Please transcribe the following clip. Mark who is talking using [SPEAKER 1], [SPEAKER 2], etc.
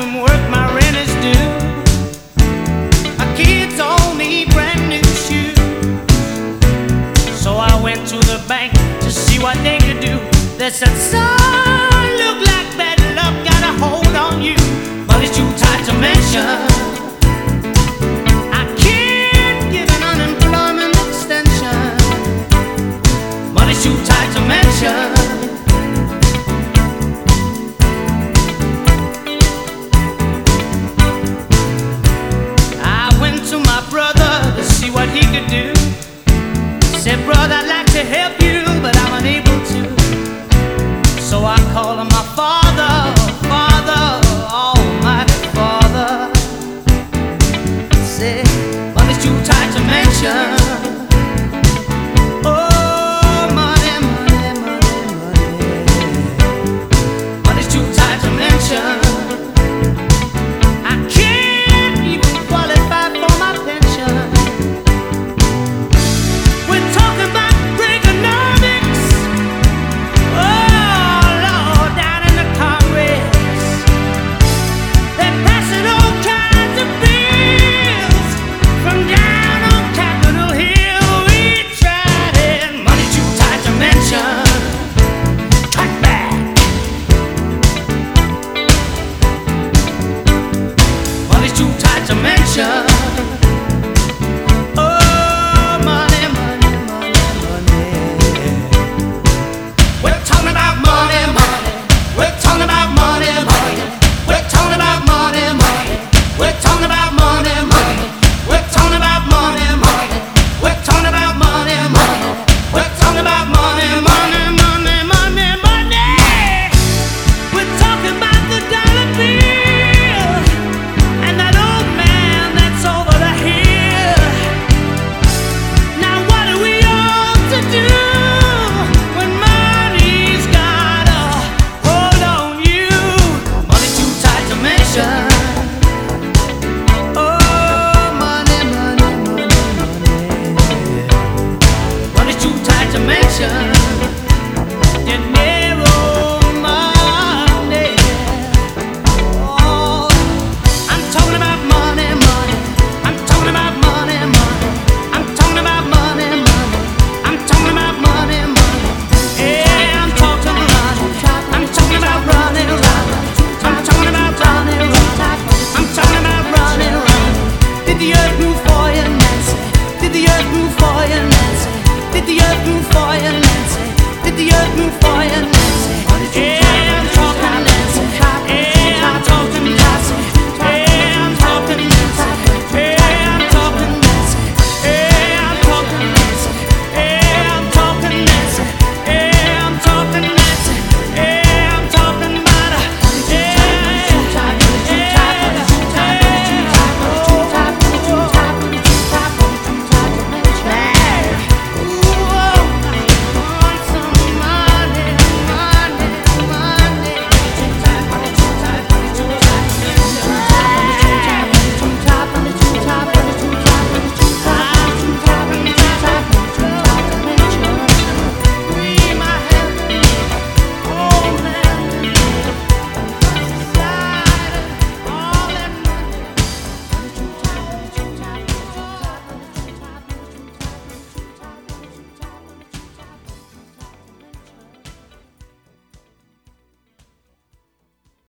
[SPEAKER 1] some work, my rent is due. My kids all need brand new shoes. So I went to the bank to see what they could do. They said, son, look like bad luck got a hold on you. But it's too tight to mention.